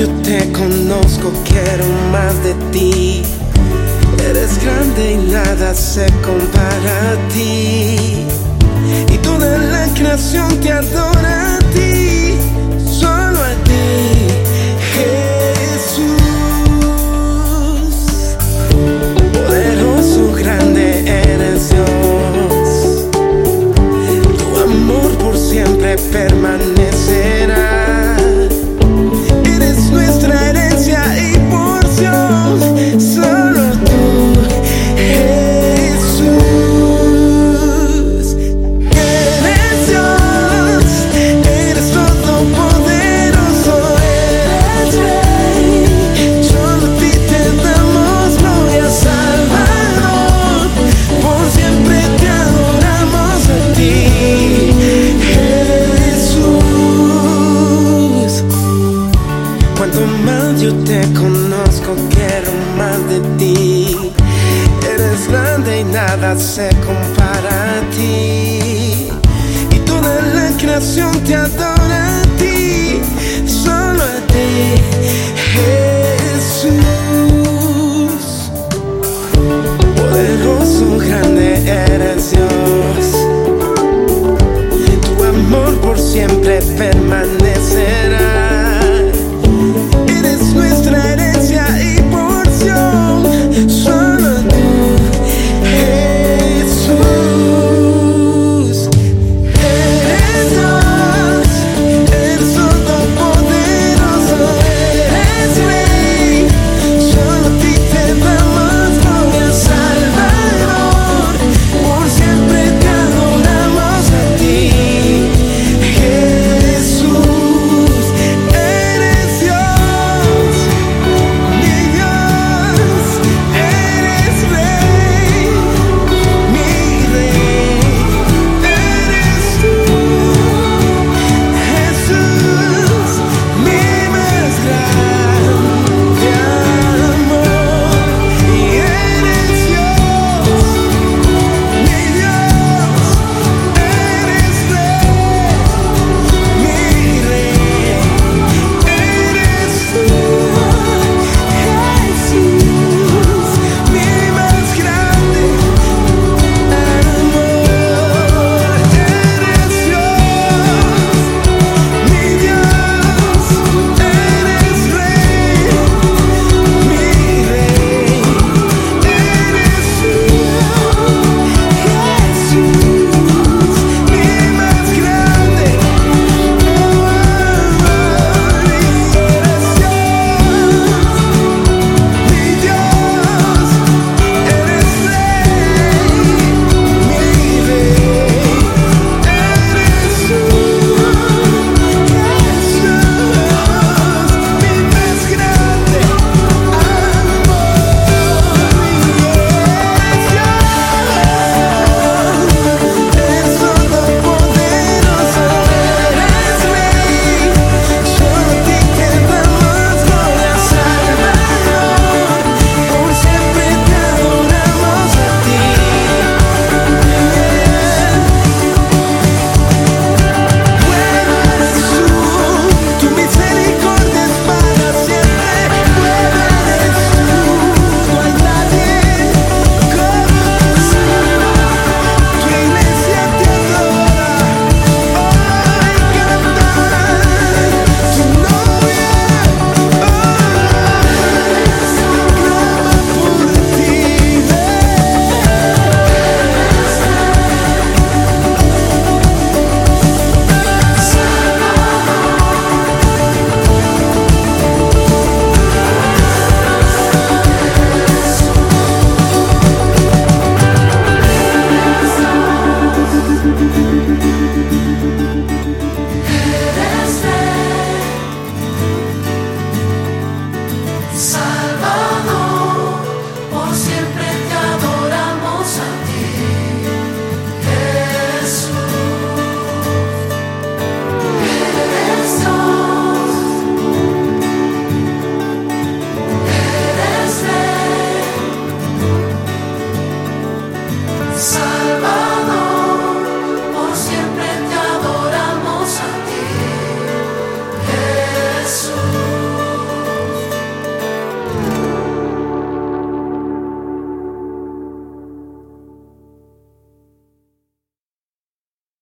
yo te conozco, quiero más de ti. Eres grande y nada se compara a ti. Y toda la creación te adora. Conozco, quiero más de ti. Eres grande y nada se compara a ti. Y toda la creación te adora a ti, solo a ti, Jesús. Poderoso, grande